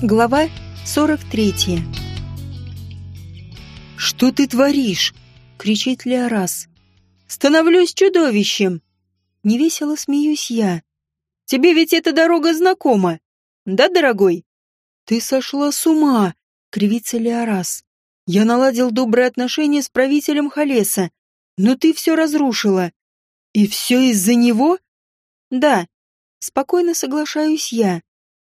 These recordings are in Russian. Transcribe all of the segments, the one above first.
Глава 43 «Что ты творишь?» — кричит Леорас. «Становлюсь чудовищем!» Невесело смеюсь я. «Тебе ведь эта дорога знакома, да, дорогой?» «Ты сошла с ума!» — кривится Леорас. «Я наладил добрые отношения с правителем Халеса, но ты все разрушила. И все из-за него?» «Да, спокойно соглашаюсь я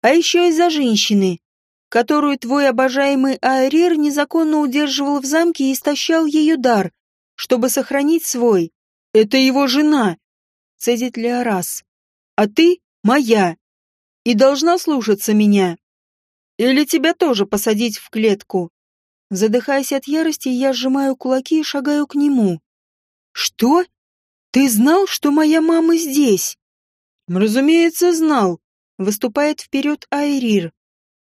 а еще из-за женщины, которую твой обожаемый Аэрир незаконно удерживал в замке и истощал ее дар, чтобы сохранить свой. Это его жена, цедит Леорас. А ты моя и должна слушаться меня. Или тебя тоже посадить в клетку. Задыхаясь от ярости, я сжимаю кулаки и шагаю к нему. Что? Ты знал, что моя мама здесь? Разумеется, знал. Выступает вперед Айрир.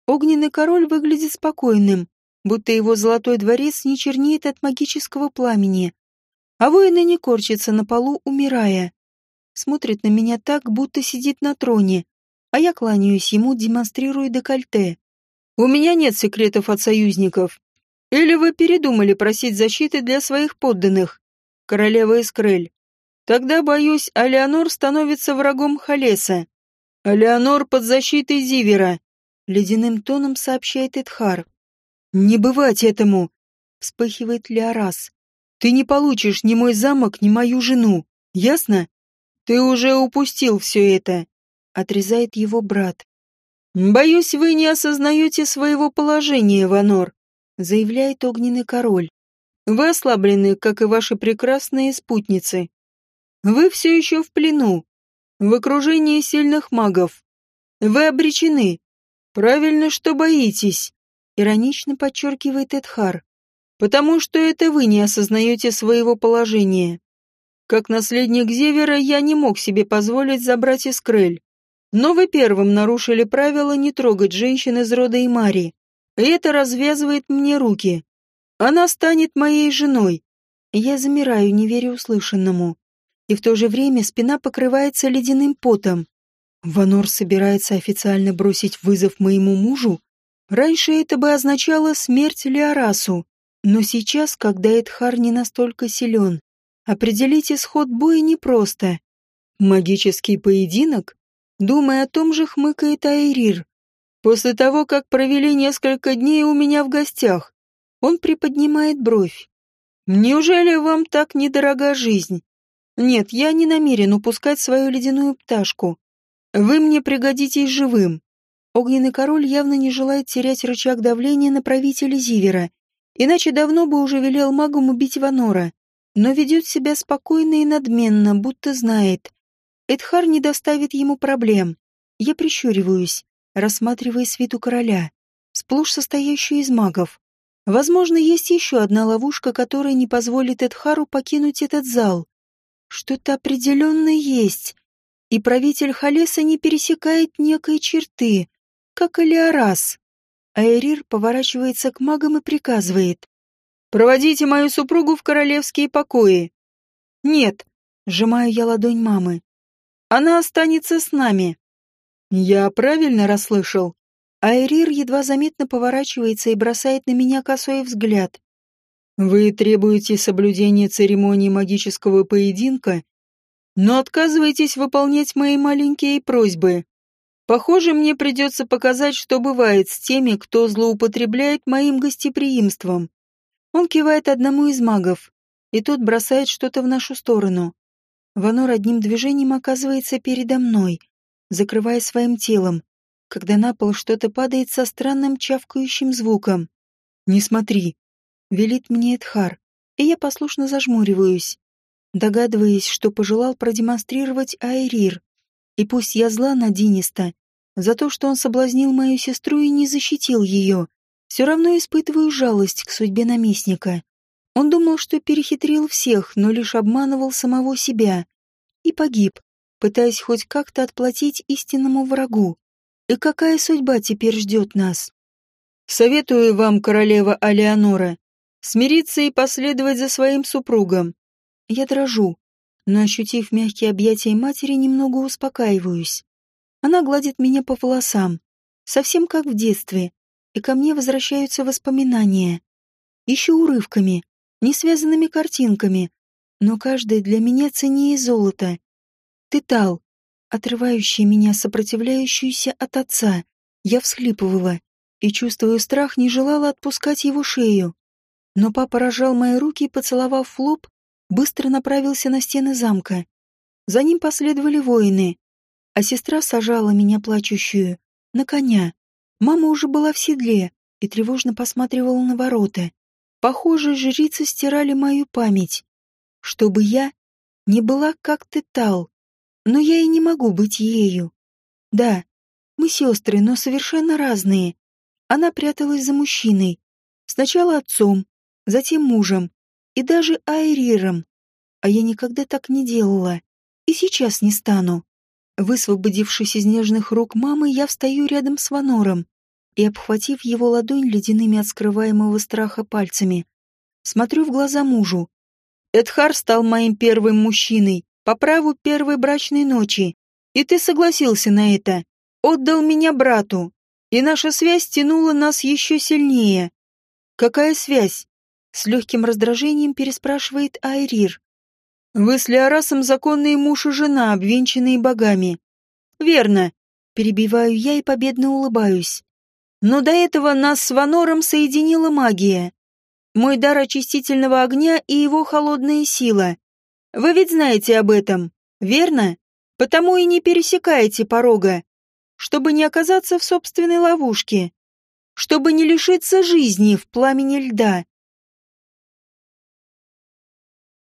Огненный король выглядит спокойным, будто его золотой дворец не чернеет от магического пламени. А воины не корчатся на полу, умирая. Смотрит на меня так, будто сидит на троне, а я кланяюсь ему, демонстрируя декольте. У меня нет секретов от союзников. Или вы передумали просить защиты для своих подданных, королева Искрель? Тогда, боюсь, Алеонор становится врагом Халеса. «А «Леонор под защитой Зивера», — ледяным тоном сообщает Эдхар. «Не бывать этому», — вспыхивает Леорас. «Ты не получишь ни мой замок, ни мою жену, ясно? Ты уже упустил все это», — отрезает его брат. «Боюсь, вы не осознаете своего положения, Ванор», — заявляет огненный король. «Вы ослаблены, как и ваши прекрасные спутницы. Вы все еще в плену, в окружении сильных магов. Вы обречены. Правильно, что боитесь, иронично подчеркивает Эдхар. Потому что это вы не осознаете своего положения. Как наследник Зевера я не мог себе позволить забрать Искрель. Но вы первым нарушили правило не трогать женщин из рода Имари. И это развязывает мне руки. Она станет моей женой. Я замираю, не веря услышанному и в то же время спина покрывается ледяным потом. Ванор собирается официально бросить вызов моему мужу? Раньше это бы означало смерть Леорасу, но сейчас, когда Эдхар не настолько силен, определить исход боя непросто. Магический поединок? Думая о том же, хмыкает Айрир. После того, как провели несколько дней у меня в гостях, он приподнимает бровь. Неужели вам так недорога жизнь? Нет, я не намерен упускать свою ледяную пташку. Вы мне пригодитесь живым. Огненный король явно не желает терять рычаг давления на правителя Зивера, иначе давно бы уже велел магам убить Ванора, но ведет себя спокойно и надменно, будто знает. Эдхар не доставит ему проблем. Я прищуриваюсь, рассматривая свиту короля, сплошь состоящую из магов. Возможно, есть еще одна ловушка, которая не позволит Эдхару покинуть этот зал. Что-то определенно есть, и правитель Халеса не пересекает некой черты, как Элиарас. Айрир поворачивается к магам и приказывает. «Проводите мою супругу в королевские покои». «Нет», — сжимаю я ладонь мамы. «Она останется с нами». «Я правильно расслышал?» Айрир едва заметно поворачивается и бросает на меня косой взгляд. Вы требуете соблюдения церемонии магического поединка, но отказываетесь выполнять мои маленькие просьбы. Похоже, мне придется показать, что бывает с теми, кто злоупотребляет моим гостеприимством. Он кивает одному из магов, и тот бросает что-то в нашу сторону. Ванор одним движением оказывается передо мной, закрывая своим телом, когда на пол что-то падает со странным чавкающим звуком. «Не смотри», велит мне Эдхар, и я послушно зажмуриваюсь, догадываясь, что пожелал продемонстрировать Айрир. И пусть я зла на Диниста за то, что он соблазнил мою сестру и не защитил ее, все равно испытываю жалость к судьбе наместника. Он думал, что перехитрил всех, но лишь обманывал самого себя. И погиб, пытаясь хоть как-то отплатить истинному врагу. И какая судьба теперь ждет нас? Советую вам, королева Алеонора, смириться и последовать за своим супругом. Я дрожу, но, ощутив мягкие объятия матери, немного успокаиваюсь. Она гладит меня по волосам, совсем как в детстве, и ко мне возвращаются воспоминания. Еще урывками, не связанными картинками, но каждая для меня ценнее золота. Ты тал, отрывающий меня, сопротивляющуюся от отца. Я всхлипывала и, чувствуя страх, не желала отпускать его шею. Но папа рожал мои руки и, поцеловав в лоб, быстро направился на стены замка. За ним последовали воины, а сестра сажала меня плачущую на коня. Мама уже была в седле и тревожно посматривала на ворота. Похоже, жрицы стирали мою память, чтобы я не была как ты тал, но я и не могу быть ею. Да, мы сестры, но совершенно разные. Она пряталась за мужчиной. Сначала отцом, затем мужем и даже Айриром. А я никогда так не делала. И сейчас не стану. Высвободившись из нежных рук мамы, я встаю рядом с Ванором и, обхватив его ладонь ледяными от скрываемого страха пальцами, смотрю в глаза мужу. Эдхар стал моим первым мужчиной по праву первой брачной ночи, и ты согласился на это. Отдал меня брату, и наша связь тянула нас еще сильнее. Какая связь? С легким раздражением переспрашивает Айрир. Вы с Леорасом законные муж и жена, обвенчанные богами. Верно. Перебиваю я и победно улыбаюсь. Но до этого нас с Ванором соединила магия. Мой дар очистительного огня и его холодная сила. Вы ведь знаете об этом, верно? Потому и не пересекаете порога, чтобы не оказаться в собственной ловушке, чтобы не лишиться жизни в пламени льда.